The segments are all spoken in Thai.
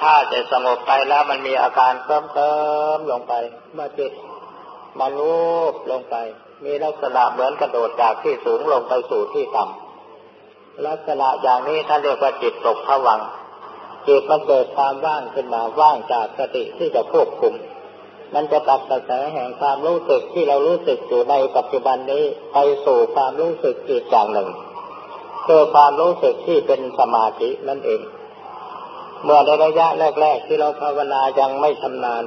ทำท่าจะสงบไปแล้วมันมีอาการเคลิ้มเคลิมลงไปมื่อจิตมันรูปลงไป มีลักษณะเหมือนกระโดดจากที่สูงลงไปสู่ที่ต่ำลักษณะอย่างนี้ท่านเรียกว่าจิตตกผวังจิตมันเกิดความว่างขึ้นมาว่างจากสติที่จะควบคุม มันจะตัดกระแสแห่งความรู้สึกที่เรารู้สึกอยู่ในปัจจุบันนี้ไปสู่ความรู้สึกอีกอย่างหนึ่งคือความรู้สึกที่เป็นสมาธินั่นเอง เมื่อในระยะแรก ๆ ที่เราภาวนายังไม่ชำนาญ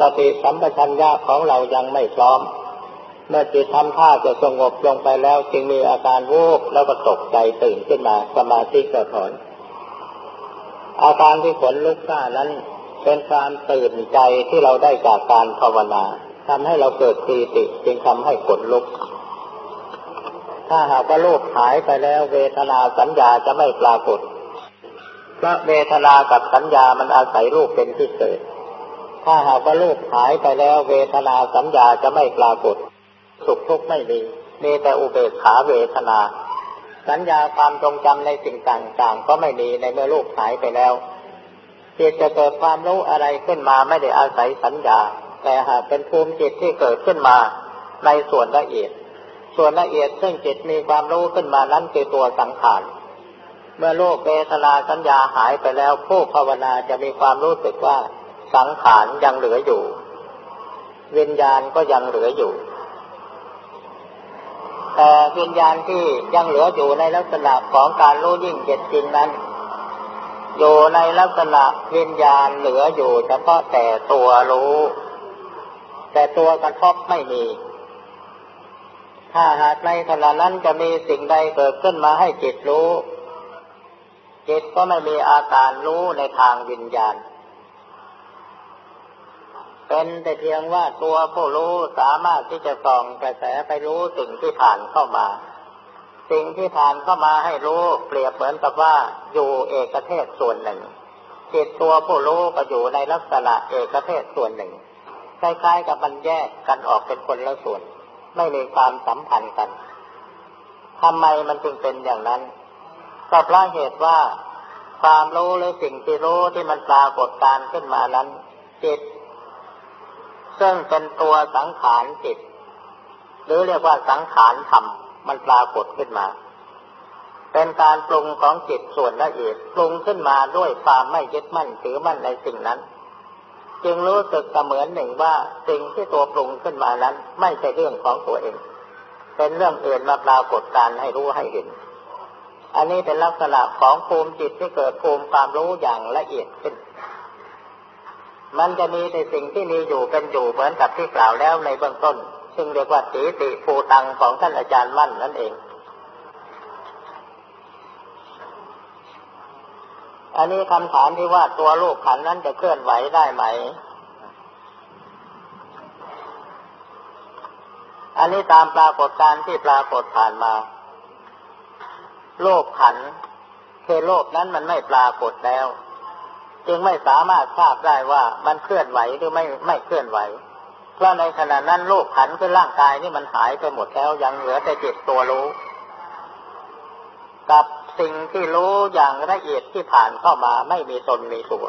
สติสัมปชัญญะของเรายังไม่พร้อม เมื่อจิตทำท่าจะสงบลงไปแล้ว จึงมีอาการวูบแล้วก็ตกใจตื่นขึ้นมาสมาธิก็ถอนอาการที่ขนลุกหน้านั้นเป็นความตื่นใจที่เราได้จากการภาวนาทำให้เราเกิดปีติจึงทำให้ขนลุก ถ้าหากว่ารูปหายไปแล้วเวทนาสัญญาจะไม่ปรากฏ พราะเวทนากับสัญญามันอาศัยรูปเป็นที่เกิด ถ้าหากว่ารูปหายไปแล้วเวทนาสัญญาจะไม่ปรากฏ สุขทุกข์ไม่มี มีแต่อุเบกขาเวทนา สัญญาความทรงจำในสิ่งต่างๆ ก็ไม่มีในเมื่อรูปหายไปแล้วจิตจะเกิดความรู้อะไรขึ้นมาไม่ได้อาศัยสัญญา แต่หากเป็นภูมิจิตที่เกิดขึ้นมาในส่วนละเอียด ส่วนละเอียดซึ่งจิตมีความรู้ขึ้นมานั้นคือตัวสังขาร เมื่อโลกเวทนาสัญญาหายไปแล้ว ผู้ภาวนาจะมีความรู้สึกว่าสังขารยังเหลืออยู่ วิญญาณก็ยังเหลืออยู่แต่วิญญาณที่ยังเหลืออยู่ในลักษณะของการรู้ยิ่งเจ็ดจริงนั้น อยู่ในลักษณะวิญญาณเหลืออยู่เฉพาะแต่ตัวรู้ แต่ตัวกระทบไม่มี ถ้าหากในขณะนั้นจะมีสิ่งใดเกิดขึ้นมาให้จิตรู้ จิตก็ไม่มีอาการรู้ในทางวิญญาณ เป็นแต่เพียงว่าตัวผู้รู้สามารถที่จะส่องกระแสไปรู้สิ่งที่ผ่านเข้ามา สิ่งที่ผ่านเข้ามาให้รู้เปรียบเหมือนกับว่าอยู่เอกเทศส่วนหนึ่ง จิตตัวผู้รู้ก็อยู่ในลักษณะเอกเทศส่วนหนึ่ง คล้ายๆกับมันแยกกันออกเป็นคนละส่วน ไม่มีความสัมพันธ์กันทำไมมันจึงเป็นอย่างนั้น ก็เพราะเหตุว่าความรู้หรือสิ่งที่รู้ที่มันปรากฏการขึ้นมานั้น จิต ซึ่งเป็นตัวสังขารจิต หรือเรียกว่าสังขารธรรมมันปรากฏขึ้นมา เป็นการปรุงของจิตส่วนละเอียดปรุงขึ้นมาด้วยความไม่ยึดมั่นถือมั่นในสิ่งนั้น จึงรู้สึกเสมือนหนึ่งว่าสิ่งที่ตัวปรุงขึ้นมานั้น ไม่ใช่เรื่องของตัวเอง เป็นเรื่องอื่นมาปรากฏการให้รู้ให้เห็น อันนี้เป็นลักษณะของภูมิจิตที่เกิดภูมิความรู้อย่างละเอียดขึ้น มันจะมีแต่สิ่งที่มีอยู่เป็นอยู่เหมือนกับที่กล่าวแล้วในเบื้องต้น ซึ่งเรียกว่าตีติภูตังของท่านอาจารย์มั่นนั่นเอง อันนี้คำถามที่ว่าตัวลูกขันนั้นจะเคลื่อนไหวได้ไหม อันนี้ตามปรากฏการที่ปรากฏผ่านมา โลกขันคือโลกนั้นมันไม่ปรากฏแล้ว จึงไม่สามารถทราบได้ว่ามันเคลื่อนไหวหรือไม่ไม่เคลื่อนไหว เพราะในขณะนั้นโลกขันคือร่างกายนี่มันหายไปหมดแล้วยังเหลือแต่จิตตัวรู้ กับสิ่งที่รู้อย่างละเอียดที่ผ่านเข้ามาไม่มีตนมีตัว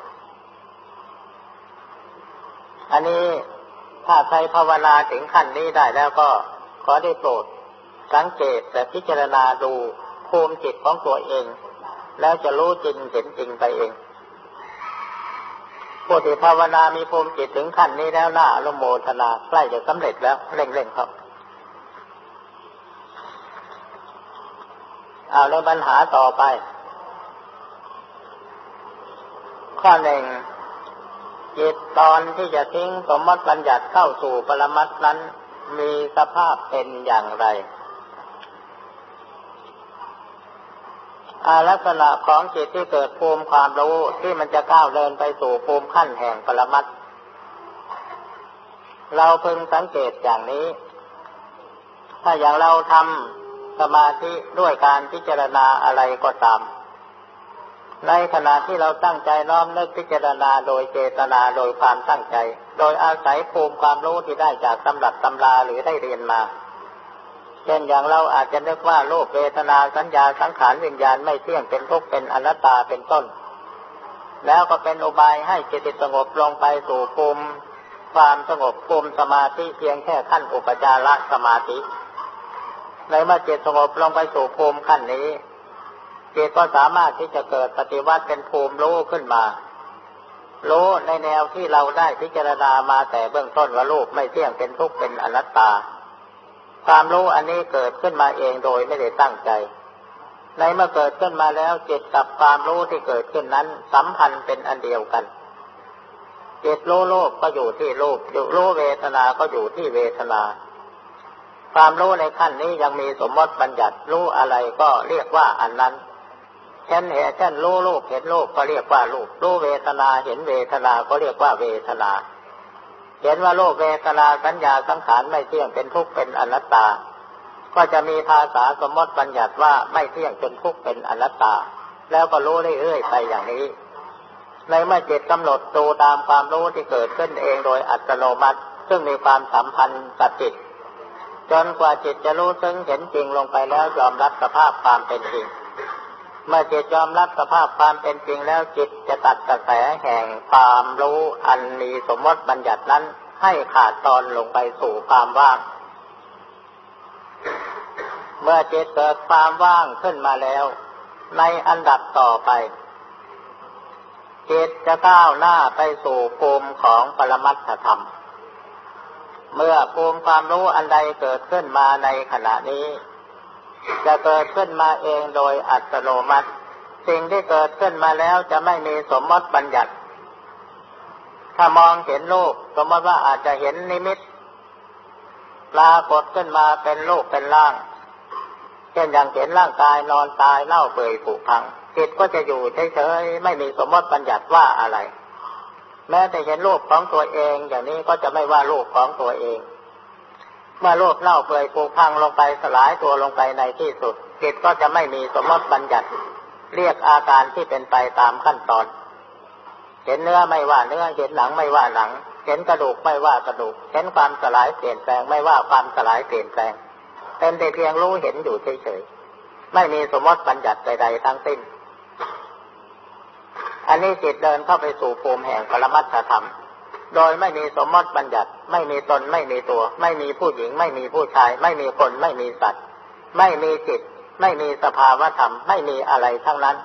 อันนี้ถ้าใครภาวนาถึงขั้นนี้ได้แล้วก็ขอได้โปรดสังเกตและพิจารณาดู ภูมิจิตของตัวเอง แล้วจะรู้จริงเห็นจริงไปเองผู้ที่ภาวนามีภูมิจิตถึงขั้นนี้แล้วน่าอนุโมทนาใกล้จะสำเร็จแล้วเร่งๆครับเอาในปัญหาต่อไป ข้อหนึ่งจิตตอนที่จะทิ้งสมมติบัญญัติเข้าสู่ปรมัตนั้นมีสภาพเป็นอย่างไรอา ลักษณะของจิตที่เกิดภูมิความรู้ที่มันจะก้าวเดินไปสู่ภูมิขั้นแห่งปรมัตเราพึงสังเกตอย่างนี้ ถ้าอย่างเราทำสมาธิด้วยการพิจารณาอะไรก็ตาม ในขณะที่เราตั้งใจน้อมนึกพิจารณาโดยเจตนาโดยความตั้งใจ โดยอาศัยภูมิความรู้ที่ได้จากตำรับตำราหรือได้เรียนมา เช่นอย่างเราอาจจะนึกว่าโลกเวทนาสัญญาสังขารวิญญาณไม่เที่ยงเป็นทุกข์เป็นอนัตตาเป็นต้น แล้วก็เป็นอุบายให้จิตสงบลงไปสู่ภูมิความสงบภูมิสมาธิเพียงแค่ขั้นอุปจารสมาธิในเมื่อจิตสงบลงไปสู่ภูมิขั้นนี้จิตก็สามารถที่จะเกิดปฏิวัติเป็นภูมิรู้ขึ้นมารู้ในแนวที่เราได้พิจารณามาแต่เบื้องต้นว่ารูปไม่เที่ยงเป็นทุกข์เป็นอนัตตา ความรู้อันนี้เกิดขึ้นมาเองโดยไม่ได้ตั้งใจ ในเมื่อเกิดขึ้นมาแล้วจิตกับความรู้ที่เกิดขึ้นนั้น สัมพันธ์เป็นอันเดียวกันจิตรู้โลกก็อยู่ที่รูปอยู่รู้เวทนา ก็อยู่ที่เวทนา ความรู้ในขั้นนี้ยังมีสมมติบัญญัติรู้อะไรก็เรียกว่าอันนั้นเช่นเห็นเช่นรู้รูปเห็นรูปก็เรียกว่ารูปรู้เวทนาเห็นเวทนา ก็เรียกว่าเวทนา เห็นว่าโลกเวทนาสัญญาสังขารไม่เที่ยงเป็นทุกข์เป็นอนัตตา ก็จะมีภาษาสมมติบัญญัติว่าไม่เที่ยงเป็นทุกข์เป็นอนัตตา แล้วก็รู้เรื่อยๆไปอย่างนี้ ในเมื่อจิตกำหนดดูตามความรู้ที่เกิดขึ้นเองโดยอัตโนมัติ ซึ่งมีความสัมพันธ์กับจิต จนกว่าจิตจะรู้ซึ่งเห็นจริงลงไปแล้วยอมรับสภาพความเป็นจริง เมื่อจิตยอมรับสภาพความเป็นจริงแล้วจิตจะตัดกระแสแห่งความรู้อันมีสมมติบัญญัตินั้น ให้ขาดตอนลงไปสู่ความว่าง เมื่อจิตเกิดความว่างขึ้นมาแล้ว ในอันดับต่อไป จิตจะก้าวหน้าไปสู่ภูมิของปรมัตถธรรม เมื่อภูมิความรู้อันใดเกิดขึ้นมาในขณะนี้ จะเกิดขึ้นมาเองโดยอัตโนมัติ สิ่งที่เกิดขึ้นมาแล้วจะไม่มีสมมติบัญญัติ ถ้ามองเห็นรูปสมมติว่าอาจจะเห็นนิมิตปรากฏขึ้นมาเป็นรูปเป็นร่าง เช่นอย่างเห็นร่างกายนอนตายเน่าเปื่อยผุพังจิตก็จะอยู่เฉยๆไม่มีสมมติบัญญัติว่าอะไร แม้แต่เห็นรูปของตัวเอง อย่างนี้ก็จะไม่ว่ารูปของตัวเอง เมื่อรูปเน่าเปื่อยผุพังลงไปสลายตัวลงไปในที่สุดจิตก็จะไม่มีสมมติบัญญัติ เรียกอาการที่เป็นไปตามขั้นตอน เห็นเนื้อไม่ว่าเนื้อเห็นหนังไม่ว่าหนัง เห็นกระดูกไม่ว่ากระดูก เห็นความสลายเปลี่ยนแปลงไม่ว่าความสลายเปลี่ยนแปลงเป็นแต่เพียงรู้เห็นอยู่เฉยๆไม่มีสมมติบัญญัติใดๆทั้งสิ้น อันนี้จิตเดินเข้าไปสู่ภูมิแห่งปรมัตถธรรม โดยไม่มีสมมติบัญญัติ ไม่มีตนไม่มีตัว ไม่มีผู้หญิง ไม่มีผู้ชาย ไม่มีคนไม่มีสัตว์ ไม่มีจิต ไม่มีสภาวธรรม ไม่มีอะไรทั้งนั้น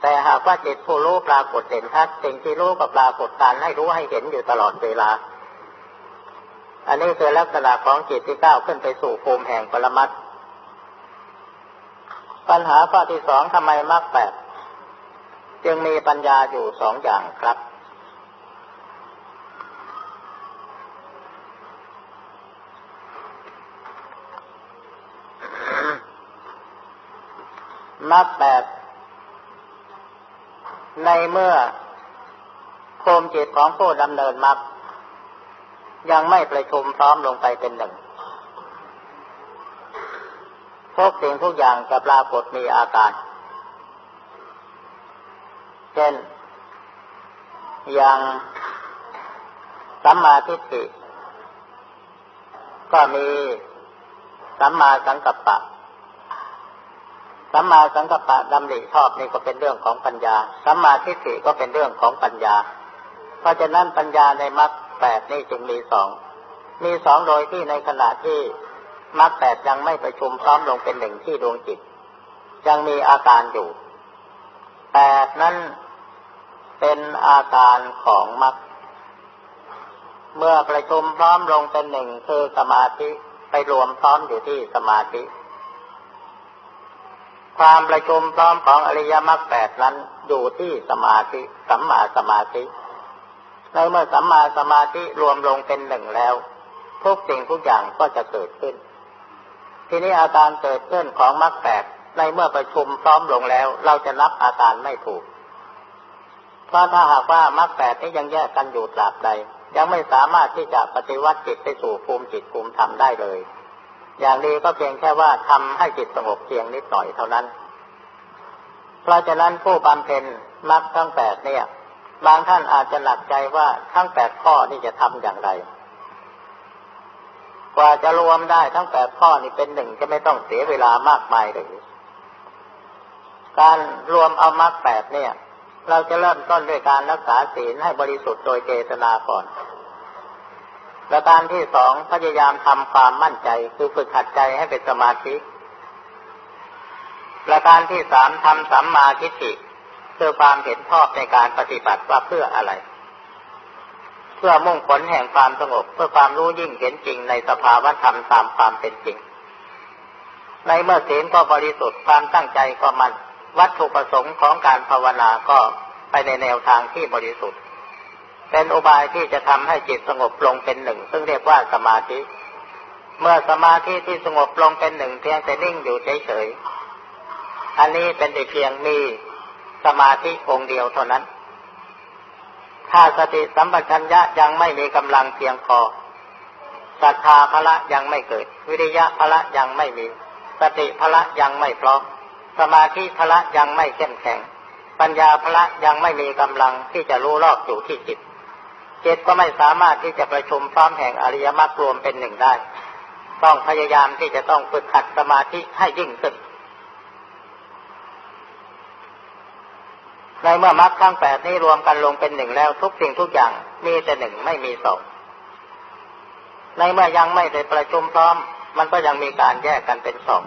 แต่หากว่าจิตผู้รู้ปรากฏเห็นชัดสิ่งที่รู้ก็ปรากฏการให้รู้ให้เห็นอยู่ตลอดเวลา อันนี้คือลักษณะของจิตที่ก้าวขึ้นไปสู่ภูมิแห่งปรมัตปัญหาข้อที่สองทำไมมรรคแปดจึงมีปัญญาอยู่สองอย่างครับ มักแบบในเมื่อโคมจิตของผู้ดำเนินมักยังไม่ประชุมพร้อมลงไปเป็นหนึ่งทุกสิ่งทุกอย่างจะปรากฏมีอาการ เช่น อย่างสัมมาทิฏฐิก็มีสัมมาสังกัปปะ สัมมาสังกัปปะดำริชอบนี่ก็เป็นเรื่องของปัญญา สัมมาทิฏฐิก็เป็นเรื่องของปัญญา เพราะฉะนั้นปัญญาในมรรคแปดนี่จึงมีสอง มีสองโดยที่ในขณะที่มรรคแปดยังไม่ประชุมพร้อมลงเป็นหนึ่งที่ดวงจิต ยังมีอาการอยู่ แปดนั้นเป็นอาการของมรรค เมื่อประชุมพร้อมลงเป็นหนึ่งคือสมาธิไปรวมพร้อมอยู่ที่สมาธิ ความประชุมพร้อมของอริยมรรคแปดนั้นอยู่ที่สมาธิสัมมาสมาธิในเมื่อสัมมาสมาธิรวมลงเป็นหนึ่งแล้ว ทุกสิ่งทุกอย่างก็จะเกิดขึ้น ทีนี้อาการเกิดขึ้นของมรรคแปดในเมื่อประชุมพร้อมลงแล้ว เราจะนับอาการไม่ถูก เพราะถ้าหากว่ามรรคแปดนี้ยังแยกกันอยู่ตราบใด ยังไม่สามารถที่จะปฏิวัติจิตไปสู่ภูมิจิตภูมิธรรมได้เลย อย่างนี้ก็เพียงแค่ว่าทำให้จิตสงบเพียงนิดหน่อยเท่านั้น เพราะฉะนั้นผู้บำเพ็ญมรรคทั้งแปดเนี่ย บางท่านอาจจะหนักใจว่าทั้งแปดข้อนี่จะทำอย่างไร กว่าจะรวมได้ทั้งแปดข้อนี่เป็นหนึ่งจะไม่ต้องเสียเวลามากมายเลยการรวมเอามรรคแปดเนี่ย เราจะเริ่มต้นด้วยการรักษาศีลให้บริสุทธิ์โดยเจตนาก่อน ประการที่สองพยายามทำความมั่นใจ คือฝึกขัดใจให้เป็นสมาธิ ประการที่สามทำสัมมาทิฏฐิคือความเห็นชอบในการปฏิบัติว่าเพื่ออะไร เพื่อมุ่งผลแห่งความสงบ เพื่อความรู้ยิ่งเห็นจริงในสภาวธรรมตามความเป็นจริง ในเมื่อศีลก็บริสุทธิ์ความตั้งใจก็มันวัตถุประสงค์ของการภาวนาก็ไปในแนวทางที่บริสุทธิ์ เป็นอุบายที่จะทำให้จิตสงบลงเป็นหนึ่ง ซึ่งเรียกว่าสมาธิ เมื่อสมาธิที่สงบลงเป็นหนึ่งเพียงแต่นิ่งอยู่เฉยๆ อันนี้เป็นแต่เพียงมีสมาธิองค์เดียวเท่านั้น ถ้าสติสัมปชัญญะยังไม่มีกำลังเพียงพอศรัทธาพละยังไม่เกิด วิริยะพละยังไม่มี สติพละยังไม่พร้อมสมาธิพละยังไม่เข้มแข็ง ปัญญาพละยังไม่มีกำลังที่จะรู้รอบอยู่ที่จิต จิตก็ไม่สามารถที่จะประชุมพร้อมแห่งอริยมรรครวมเป็นหนึ่งได้ ต้องพยายามที่จะต้องฝึกขัดสมาธิให้ยิ่งขึ้น ในเมื่อมรรคทั้งแปดนี้รวมกันลงเป็นหนึ่งแล้วทุกสิ่งทุกอย่างมีแต่หนึ่งไม่มีสองในเมื่อยังไม่ได้ประชุมพร้อม มันก็ยังมีการแยกกันเป็นสอง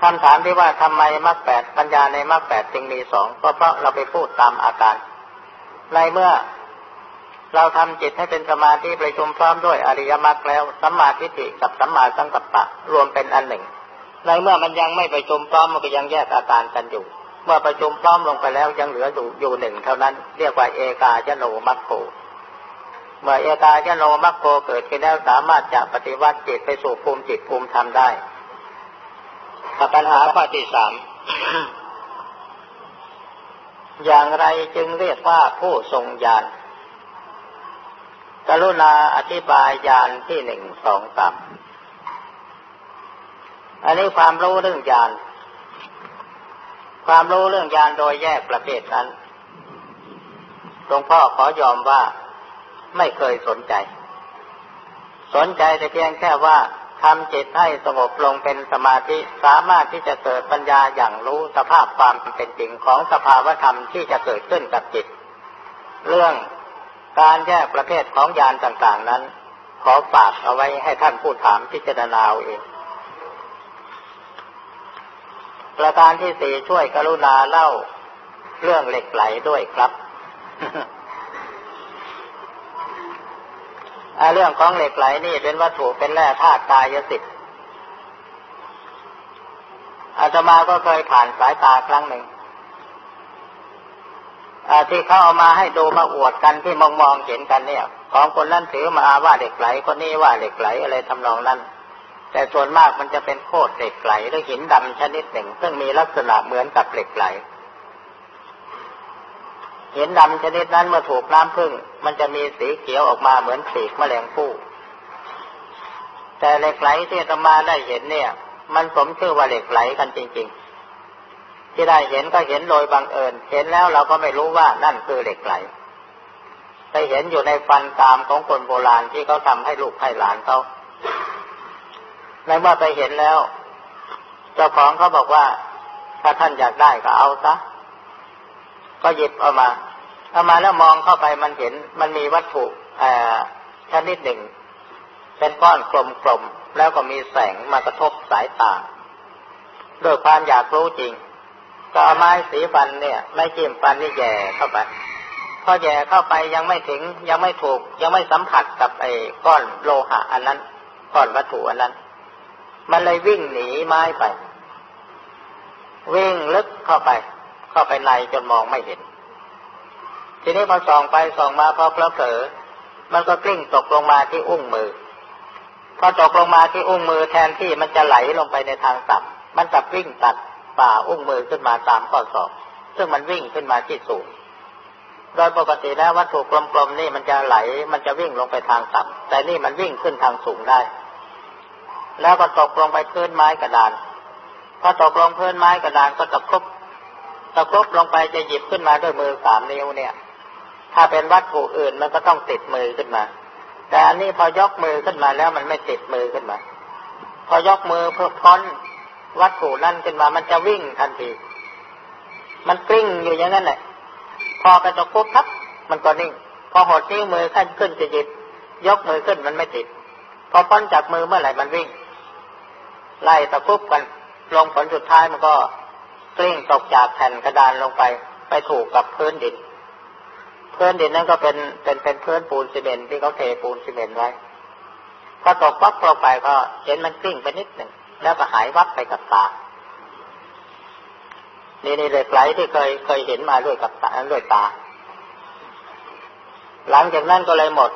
คำถามที่ว่าทำไมมรรคแปดปัญญาในมรรคแปดจึงมีสองก็เพราะเราไปพูดตามอาการ ในเมื่อเราทำจิตให้เป็นสมาธิประชุมพร้อมด้วยอริยมรรคแล้วสัมมาทิฏฐิกับสัมมาสังกัปปะรวมเป็นอันหนึ่ง ในเมื่อมันยังไม่ประชุมพร้อมมันก็ยังแยกอาการกันอยู่ เมื่อประชุมพร้อมลงไปแล้วยังเหลืออยู่อยู่หนึ่งเท่านั้น เรียกว่าเอกาจโนมัคโคเมื่อเอกาจโนมัคโคเกิดขึ้นแล้วสามารถจะปฏิวัติจิตไปสู่ภูมิจิตภูมิธรรมได้ปัญหาข้อที่สาม อย่างไรจึงเรียกว่าผู้ทรงญาณกรุณาอธิบายญาณที่หนึ่งสองสามอันนี้ความรู้เรื่องญาณความรู้เรื่องญาณโดยแยกประเภทนั้นหลวงพ่อขอยอมว่าไม่เคยสนใจ สนใจแต่เพียงแค่ว่า ทำจิตให้สงบลงเป็นสมาธิสามารถที่จะเกิดปัญญาอย่างรู้สภาพความเป็นจริงของสภาวธรรมที่จะเกิดขึ้นกับจิต เรื่องการแยกประเภทของญาณต่างๆนั้น ขอฝากเอาไว้ให้ท่านผู้ถามพิจารณาเอาเอง ประการที่สี่ช่วยกรุณาเล่าเรื่องเหล็กไหลด้วยครับ เรื่องของเหล็กไหลนี่เป็นวัตถุเป็นแร่ธาตุกายสิทธิ์อาตมาก็เคยผ่านสายตาครั้งหนึ่งที่เขาเอามาให้ดูมาอวดกันที่มองมองเห็นกันเนี่ย ของคนนั้นถือมาว่าเหล็กไหลคนนี้ว่าเหล็กไหลอะไรทำนองนั้น แต่ส่วนมากมันจะเป็นโคตรเหล็กไหลหรือหินดำชนิดหนึ่ง ซึ่งมีลักษณะเหมือนกับเหล็กไหล หินดำชนิดนั้นเมื่อถูกน้ำพึ่ง มันจะมีสีเขียวออกมาเหมือนปีกแมลงผู้แต่เหล็กไหลที่ตมาได้เห็นเนี่ย มันสมชื่อว่าเหล็กไหลกันจริง ๆ ที่ได้เห็นก็เห็นโดยบังเอิญ เห็นแล้วเราก็ไม่รู้ว่านั่นคือเหล็กไหลไปเห็นอยู่ในฟันตามของคนโบราณที่เขาทาให้ลูกให้หลานเขาในเมื่อไปเห็นแล้ว เจ้าของเขาบอกว่า ถ้าท่านอยากได้ก็เอาซะ ก็หยิบเอามาเอามาแล้วมองเข้าไปมันเห็นมันมีวัตถุชนิดหนึ่ง เป็นก้อนกลมๆแล้วก็มีแสงมากระทบสายตาด้วยความอยากรู้จริง ก็เอาไม้สีฟันเนี่ย ไม่จิ้มฟันนี่แย่เข้าไปพอแย่เข้าไปยังไม่ถึงยังไม่ถูก ยังไม่สัมผัสกับไอ้ก้อนโลหะอันนั้นก้อนวัตถุอันนั้น มันเลยวิ่งหนีไม้ไป วิ่งลึกเข้าไป เข้าไปในจนมองไม่เห็น ทีนี้พอส่องไปส่องมาพอเพลเผลอมันก็กลิ้งตกลงมาที่อุ้งมือ พอตกลงมาที่อุ้งมือแทนที่มันจะไหลลงไปในทางต่ำมันกลับวิ่งตัดป่าอุ้งมือขึ้นมาตามข้อศอก ซึ่งมันวิ่งขึ้นมาที่สูง โดยปกติแล้ววัตถุกลมๆนี่มันจะไหล มันจะวิ่งลงไปทางต่ำแต่นี่มันวิ่งขึ้นทางสูงได้ แล้วก็ตกลงไปพื้นไม้กระดาน พอตกลงพื้นไม้กระดานก็ตะครุบ ตะครุบลงไปจะหยิบขึ้นมาด้วยมือสามนิ้วเนี่ย ถ้าเป็นวัตถุอื่นมันก็ต้องติดมือขึ้นมา แต่อันนี้พอยกมือขึ้นมาแล้วมันไม่ติดมือขึ้นมา พอยกมือเพื่อพ้นวัตถุนั่นขึ้นมา มันจะวิ่งทันที มันกลิ้งอยู่อย่างนั้นแหละ พอกระจกปุ๊บทับมันก็นิ่ง พอหดนิ้วมือขึ้นขึ้นจะหยิบ ยกมือขึ้นมันไม่ติด พอพ้นจากมือเมื่อไหร่มันวิ่ง ไล่ตะคุบกันลงผลสุดท้ายมันก็ กลิ้งตกจากแผ่นกระดานลงไป ไปถูกกับพื้นดิน พื้นดินนั่นก็เป็นเป็นเป็นพื้นปูนซีเมนที่เขาเทปูนซีเมนไว้พอตกปั๊บลงไปก็เห็นมันกลิ้งไปนิดหนึ่งแล้วก็หายวับไปกับตา นี่นี่เหล็กไหลที่เคยเคยเห็นมาด้วยกับตาด้วยตา หลังจากนั้นก็เลยหมด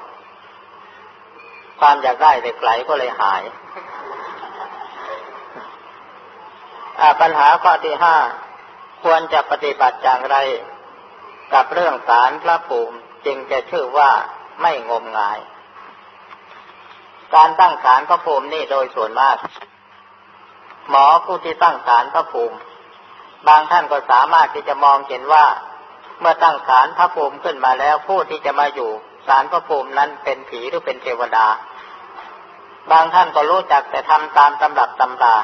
ความอยากได้เหล็กไหลก็เลยหาย ปัญหาข้อที่ห้าควรจะปฏิบัติอย่างไร กับเรื่องสารพระภูมิจึงจะชื่อว่าไม่งมงาย การตั้งสารพระภูมินี่โดยส่วนมาก หมอผู้ที่ตั้งสารพระภูมิ บางท่านก็สามารถที่จะมองเห็นว่า เมื่อตั้งสารพระภูมิขึ้นมาแล้วผู้ที่จะมาอยู่สารพระภูมินั้นเป็นผีหรือเป็นเทวดา บางท่านก็รู้จักแต่ทำตามตำรับตำรา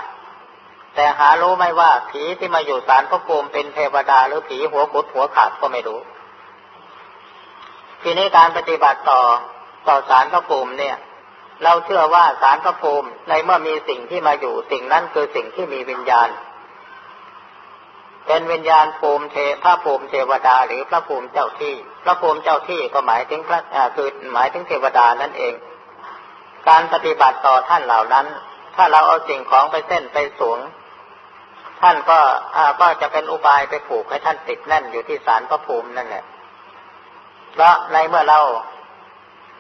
แต่หารู้ไหมว่าผีที่มาอยู่สารพระภูมิเป็นเทวดาหรือผีหัวกุดหัวขาดก็ไม่รู้ ทีนี้การปฏิบัติต่อต่อสารพระภูมิเนี่ย เราเชื่อว่าสารพระภูมิในเมื่อมีสิ่งที่มาอยู่สิ่งนั้นคือสิ่งที่มีวิญญาณ เป็นวิญญาณภูมิเทพระภูมิเทวดาหรือพระภูมิเจ้าที่ พระภูมิเจ้าที่ก็หมายถึงพระคือหมายถึงเทวดานั่นเอง การปฏิบัติต่อท่านเหล่านั้น ถ้าเราเอาสิ่งของไปเส้นไปสวง ท่านก็ก็จะเป็นอุบายไปผูกให้ท่านติดแน่นอยู่ที่สารพระภูมินั่นแหละเพราะในเมื่อเรา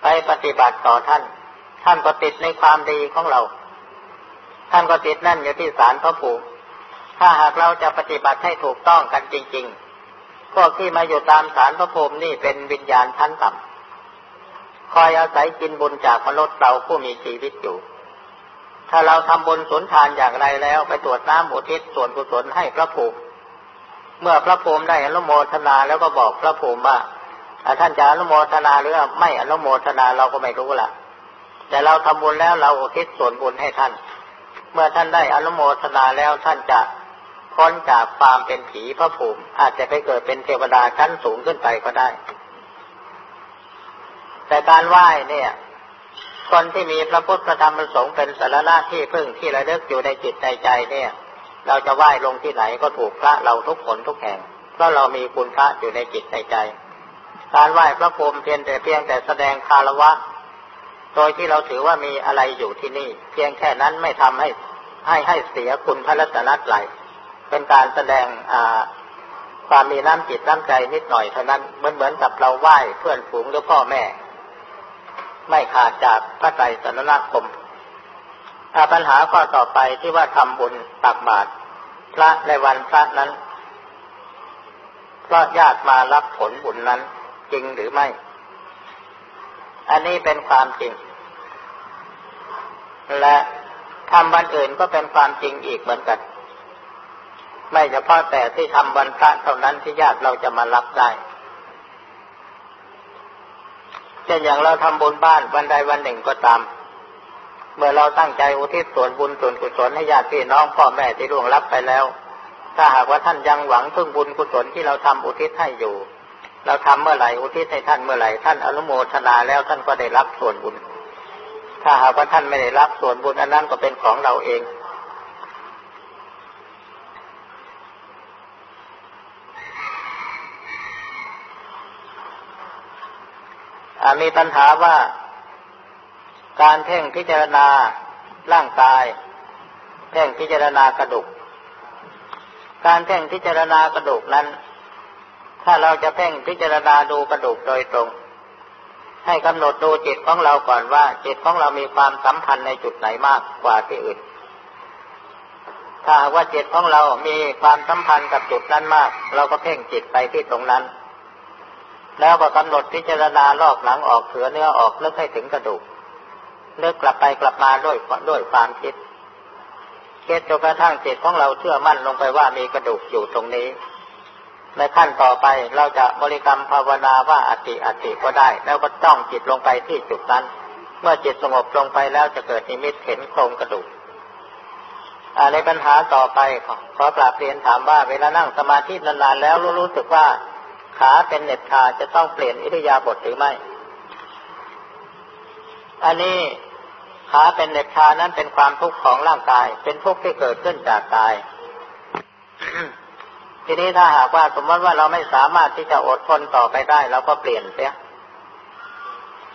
ไปปฏิบัติต่อท่าน ท่านก็ติดในความดีของเรา ท่านก็ติดแน่นอยู่ที่สารพระภูมิ ถ้าหากเราจะปฏิบัติให้ถูกต้องกันจริง ๆ พวกที่มาอยู่ตามสารพระภูมินี่เป็นวิญญาณชั้นต่ำคอยอาศัยกินบุญจากมนุษย์เราผู้มีชีวิตอยู่ ถ้าเราทำบุญสนทานอย่างไรแล้ว ไปตรวจน้ำอุทิศส่วนกุศลให้พระภูมิ เมื่อพระภูมิได้อนุโมทนาแล้วก็บอกพระภูมิว่าท่านจะอนุโมทนาหรือไม่อนุโมทนาเราก็ไม่รู้ละแต่เราทำบุญแล้วเราอุทิศส่วนบุญให้ท่าน เมื่อท่านได้อนุโมทนาแล้วท่านจะพ้นจากความเป็นผีพระภูมิ อาจจะไปเกิดเป็นเทวดาชั้นสูงขึ้นไปก็ได้ แต่การไหว้เนี่ย คนที่มีพระพุทธธรรมประสงค์เป็นสารณะที่พึ่งที่ระลึกอยู่ในจิตในใจเนี่ย เราจะไหว้ลงที่ไหนก็ถูกพระเราทุกคนทุกแห่ง เพราะเรามีคุณพระอยู่ในจิตในใจ การไหว้พระภูมิเพียงแต่เพียงแต่แสดงคารวะ โดยที่เราถือว่ามีอะไรอยู่ที่นี่ เพียงแค่นั้นไม่ทำให้ให้ให้เสียคุณพระรัตนตรัยเป็นการแสดงอ่าความมีน้ำจิตน้ำใจนิดหน่อยเท่านั้นเหมือนเหมือนกับเราไหว้เพื่อนฝูงหรือพ่อแม่ ไม่ขาดจากพระไตรสนณคมปัญหาข้อต่อไปที่ว่าทำบุญตักบาตรพระในวันพระนั้น เพราะญาติมารับผลบุญนั้นจริงหรือไม่ อันนี้เป็นความจริง และทำวันอื่นก็เป็นความจริงอีกเหมือนกัน ไม่เฉพาะแต่ที่ทำวันพระเท่านั้นที่ญาติเราจะมารับได้ เช่นอย่างเราทำบุญบ้านวันใดวันหนึ่งก็ตาม เมื่อเราตั้งใจอุทิศส่วนบุญส่วนกุศลให้ญาติพี่น้องพ่อแม่ที่ร่วงรับไปแล้ว ถ้าหากว่าท่านยังหวังพึ่งบุญกุศลที่เราทำอุทิศให้อยู่ เราทำเมื่อไหร่อุทิศให้ท่านเมื่อไหร่ท่านอนุโมทนาแล้วท่านก็ได้รับส่วนบุญ ถ้าหากว่าท่านไม่ได้รับส่วนบุญอันนั้นก็เป็นของเราเอง มีปัญหาว่าการเพ่งพิจารณาร่างกาย เพ่งพิจารณากระดูก การเพ่งพิจารณากระดูกนั้น ถ้าเราจะเพ่งพิจารณาดูกระดูกโดยตรง ให้กำหนดดูจิตของเราก่อนว่า จิตของเรามีความสัมพันธ์ในจุดไหนมากกว่าที่อื่น ถ้าว่าจิตของเรามีความสัมพันธ์กับจุดนั้นมาก เราก็เพ่งจิตไปที่ตรงนั้น แล้วก็กำหนดพิจารณาลอกหลังออกเถือเนื้อออกเลิกให้ถึงกระดูกเลิกกลับไปกลับมาด้วยด้วยความคิดคิดจนกระทั่งจิตของเราเชื่อมั่นลงไปว่ามีกระดูกอยู่ตรงนี้ ในขั้นต่อไปเราจะบริกรรมภาวนาว่าอติอติก็ได้ แล้วก็จ้องจิตลงไปที่จุดนั้น เมื่อจิตสงบลงไปแล้วจะเกิดนิมิตเห็นโครงกระดูกในปัญหาต่อไปขอกราบเรียนถามว่าเวลานั่งสมาธินานๆแล้วรู้สึกว่า ขาเป็นเน็บชาจะต้องเปลี่ยนอิริยาบถหรือไม่ อันนี้ขาเป็นเน็บชานั้นเป็นความทุกข์ของร่างกาย เป็นทุกข์ที่เกิดขึ้นจากกาย ทีนี้ถ้าหากว่าสมมติว่าเราไม่สามารถที่จะอดทนต่อไปได้เราก็เปลี่ยนเสีย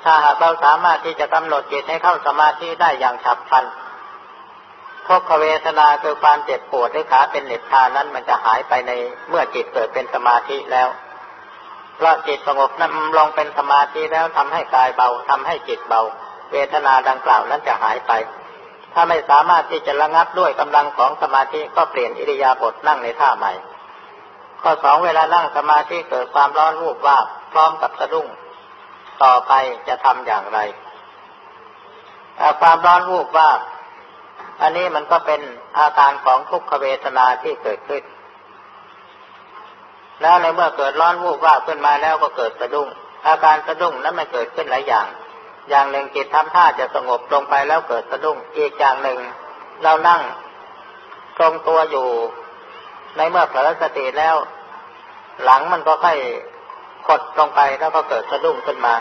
ถ้าหากเราสามารถที่จะกำหนดจิตให้เข้าสมาธิได้อย่างฉับพลันทุกขเวทนาคือความเจ็บปวดที่ขาเป็นเหน็บชานั้นมันจะหายไปในเมื่อจิตเกิดเป็นสมาธิแล้ว เพราะจิตสงบนั้นลงเป็นสมาธิแล้วทำให้กายเบาทำให้จิตเบา เวทนาดังกล่าวนั้นจะหายไป ถ้าไม่สามารถที่จะระงับด้วยกำลังของสมาธิก็เปลี่ยนอิริยาบถนั่งในท่าใหม่ ข้อสองเวลานั่งสมาธิเกิดความร้อนวูบวาบพร้อมกับสะดุ้ง ต่อไปจะทำอย่างไรความร้อนวูบวาบอันนี้มันก็เป็นอาการของทุกขเวทนาที่เกิดขึ้น แล้วในเมื่อเกิดร้อนวูบวาบขึ้นมาแล้วก็เกิดสะดุ้ง อาการสะดุ้งนั้นมันเกิดขึ้นหลายอย่าง อย่างหนึ่งจิตทำท่าจะสงบลงไปแล้วเกิดสะดุ้ง อีกอย่างหนึ่ง เรานั่งทรงตัวอยู่ ในเมื่อเผลอสติแล้ว หลังมันก็ค่อยกดลงไปแล้วก็เกิดสะดุ้งขึ้นมา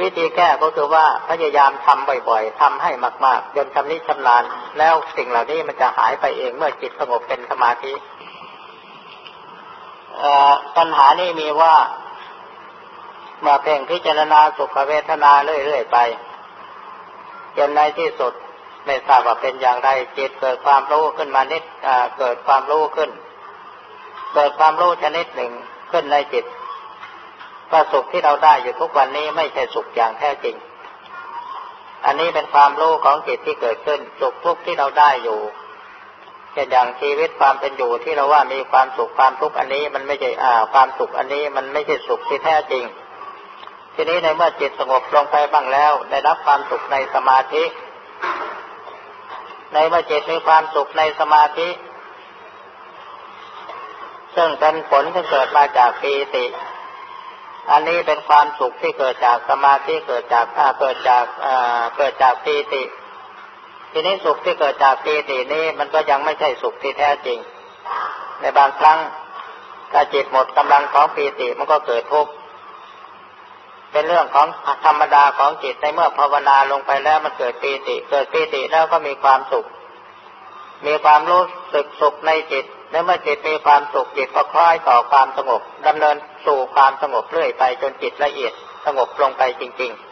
วิธีแก้ก็คือว่าพยายามทำบ่อยๆทำให้มากๆจนชำนิชำนาญแล้วสิ่งเหล่านี้มันจะหายไปเองเมื่อจิตสงบเป็นสมาธิ ปัญหานี้มีว่าเมื่อเพ่งพิจารณาสุขเวทนาเรื่อยๆไปจนในที่สุดไม่ทราบว่าเป็นอย่างไรจิตเกิดความรู้ขึ้นมานิดเกิดความรู้ขึ้น เกิดความรู้ชนิดหนึ่งขึ้นในจิตว่าสุขที่เราได้อยู่ทุกวันนี้ไม่ใช่สุขอย่างแท้จริง อันนี้เป็นความรู้ของจิตที่เกิดขึ้น สุขทุกข์ที่เราได้อยู่ ช่นอย่างชีวิตความเป็นอยู่ที่เราว่ามีความสุขความทุกข์อันนี้มันไม่ใช่อ่าความสุขอันนี้มันไม่ใช่สุขที่แท้จริง ทีนี้ในเมื่อจิตสงบลงไปบ้างแล้ว ได้รับความสุขในสมาธิ ในเมื่อจิตมีความสุขในสมาธิ ซึ่งเป็นผลที่เกิดมาจากปีติ อันนี้เป็นความสุขที่เกิดจากสมาธิเกิดจากเกิดจากเกิดจากปีติ ทีนี้สุขที่เกิดจากปีตินี้มันก็ยังไม่ใช่สุขที่แท้จริง ในบางครั้งถ้าจิตหมดกำลังของปีติมันก็เกิดทุกข์เป็นเรื่องของธรรมดาของจิตในเมื่อภาวนาลงไปแล้วมันเกิดปีติ เกิดปีติแล้วก็มีความสุข มีความรู้สึกสุขในจิตและเมื่อจิตมีความสุขจิตก็คล้อยต่อความสงบดำเนินสู่ความสงบเรื่อยไปจนจิตละเอียดสงบลงไปจริง ๆ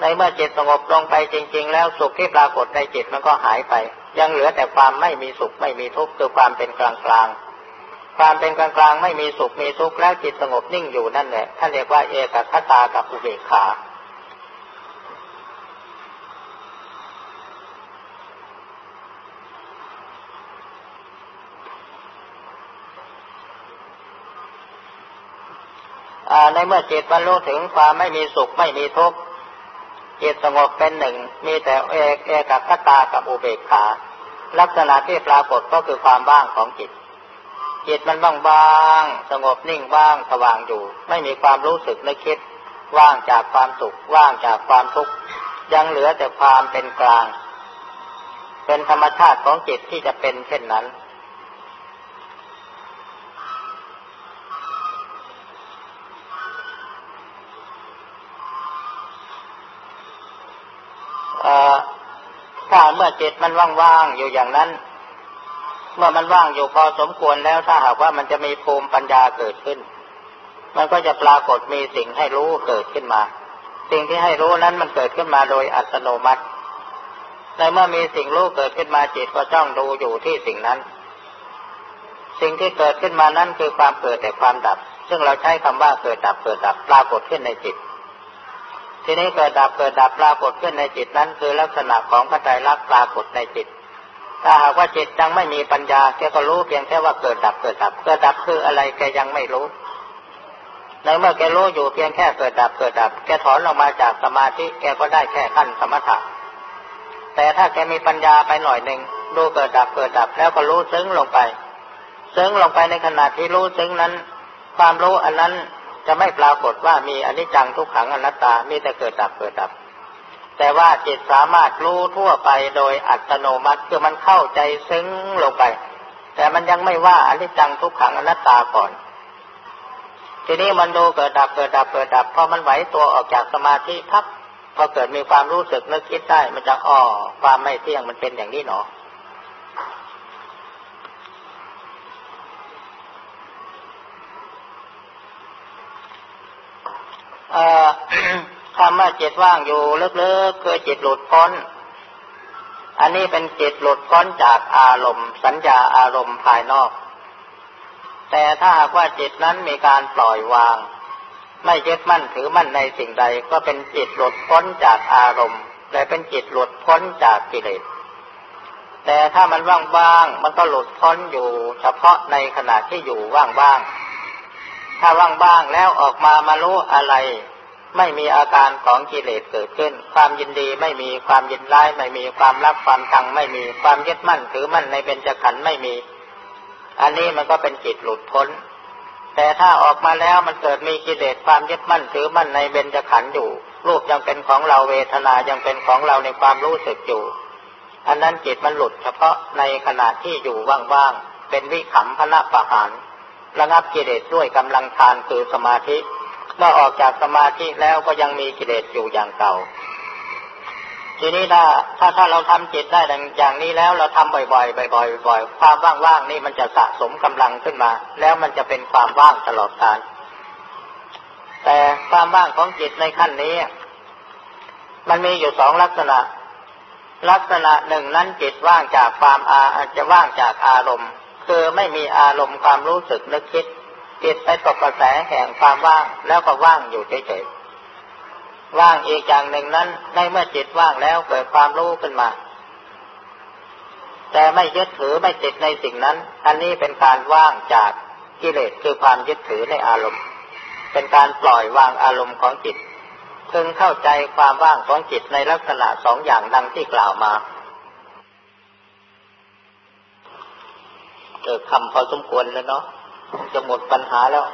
ในเมื่อจิตสงบลงไปจริง ๆ แล้วสุขที่ปรากฏในจิตมันก็หายไป ยังเหลือแต่ความไม่มีสุขไม่มีทุกข์คือความเป็นกลางๆความเป็นกลางๆไม่มีสุขมีทุกข์แล้วจิตสงบนิ่งอยู่นั่นแหละท่านเรียกว่าเอกคตากับอุเบกขาในเมื่อจิตบรรลุถึงความไม่มีสุขไม่มีทุกข์ จิตสงบเป็นหนึ่ง มีแต่เอกเอกคตากับอุเบกขา ลักษณะที่ปรากฏก็คือความว่างของจิต จิตมันว่างว่างสงบนิ่งว่างสว่างอยู่ ไม่มีความรู้สึกนึกคิด ว่างจากความสุข ว่างจากความทุกข์ ยังเหลือแต่ความเป็นกลาง เป็นธรรมชาติของจิตที่จะเป็นเช่นนั้น ถ้าเมื่อจิตมันว่างๆอยู่อย่างนั้น เมื่อมันว่างอยู่พอสมควรแล้วถ้าหากว่ามันจะมีภูมิปัญญาเกิดขึ้น มันก็จะปรากฏมีสิ่งให้รู้เกิดขึ้นมา สิ่งที่ให้รู้นั้นมันเกิดขึ้นมาโดยอัตโนมัติในเมื่อมีสิ่งรู้เกิดขึ้นมาจิตก็จ้องดูอยู่ที่สิ่งนั้น สิ่งที่เกิดขึ้นมานั้นคือความเกิดแต่ความดับ ซึ่งเราใช้คำว่าเกิดดับเกิดดับปรากฏขึ้นในจิต ทีนี้เกิดดับเกิดดับปรากฏขึ้นในจิตนั้น คือลักษณะของพระไตรลักษณ์ปรากฏในจิต ถ้าหากว่าจิตยังไม่มีปัญญาแกก็รู้เพียงแค่ว่าเกิดดับเกิดดับเกิดดับคืออะไรแกยังไม่รู้ในเมื่อแกรู้อยู่เพียงแค่เกิดดับเกิดดับ แกถอนออกมาจากสมาธิแกก็ได้แค่ขั้นสมถะ แต่ถ้าแกมีปัญญาไปหน่อยหนึ่งรู้เกิดดับเกิดดับแล้วก็รู้ซึ้งลงไป ซึ้งลงไปในขณะที่รู้ซึ้งนั้น ความรู้อันนั้น จะไม่ปรากฏว่ามีอนิจจังทุกขังอนัตตา มีแต่เกิดดับเกิดดับ แต่ว่าจิตสามารถรู้ทั่วไปโดยอัตโนมัติคือมันเข้าใจซึ้งลงไป แต่มันยังไม่ว่าอนิจจังทุกขังอนัตตาก่อน ทีนี้มันดูเกิดดับเกิดดับเกิดดับพอมันไหวตัวออกจากสมาธิพักพอเกิดมีความรู้สึกนึกคิดได้ มันจะอ๋อความไม่เที่ยงมันเป็นอย่างนี้หนอ คำว่าจิตว่างอยู่ลึกๆคือจิตหลุดพ้น อันนี้เป็นจิตหลุดพ้นจากอารมณ์ สัญญาอารมณ์ภายนอก แต่ถ้าหากว่าจิตนั้นมีการปล่อยวาง ไม่ยึดมั่นถือมั่นในสิ่งใด ก็เป็นจิตหลุดพ้นจากอารมณ์และเป็นจิตหลุดพ้นจากกิเลส แต่ถ้ามันว่างๆ มันก็หลุดพ้นอยู่เฉพาะในขณะที่อยู่ว่างๆ ถ้าว่างๆแล้วออกมามารู้อะไร ไม่มีอาการของกิเลสเกิดขึ้น ความยินดีไม่มีความยินร้ายไม่มีความรักความชังไม่มีความยึดมั่นถือมั่นในเบญจขันธ์ไม่มี อันนี้มันก็เป็นจิตหลุดพ้น แต่ถ้าออกมาแล้วมันเกิดมีกิเลสความยึดมั่นถือมั่นในเบญจขันธ์อยู่ รูปยังเป็นของเราเวทนายังเป็นของเราในความรู้สึกอยู่อันนั้นจิตมันหลุดเฉพาะในขณะที่อยู่ว่างๆเป็นวิขำพระประหาร ระงับกิเลสด้วยกำลังทานคือสมาธิ เมื่อออกจากสมาธิแล้วก็ยังมีกิเลสอยู่อย่างเก่า ทีนี้ถ้าถ้าถ้าเราทำจิตได้อย่างนี้แล้วเราทำบ่อยๆบ่อยๆบ่อยๆความว่างๆนี่มันจะสะสมกำลังขึ้นมา แล้วมันจะเป็นความว่างตลอดกาลแต่ความว่างของจิตในขั้นนี้ มันมีอยู่สองลักษณะ ลักษณะหนึ่งนั้นจิตว่างจากความอาจะว่างจากอารมณ์ คือไม่มีอารมณ์ความรู้สึกนึกคิดจิตไปตกกระแสแห่งความว่างแล้วก็ว่างอยู่เฉยๆว่างอีกอย่างหนึ่งนั้นในเมื่อจิตว่างแล้วเกิดความรู้ขึ้นมา แต่ไม่ยึดถือไม่ติดในสิ่งนั้น อันนี้เป็นการว่างจากกิเลสคือความยึดถือในอารมณ์ เป็นการปล่อยวางอารมณ์ของจิตพึงเข้าใจความว่างของจิตในลักษณะสองอย่างดังที่กล่าวมา เกิดคำพอสมควรแล้วเนาะจะหมดปัญหาแล้ว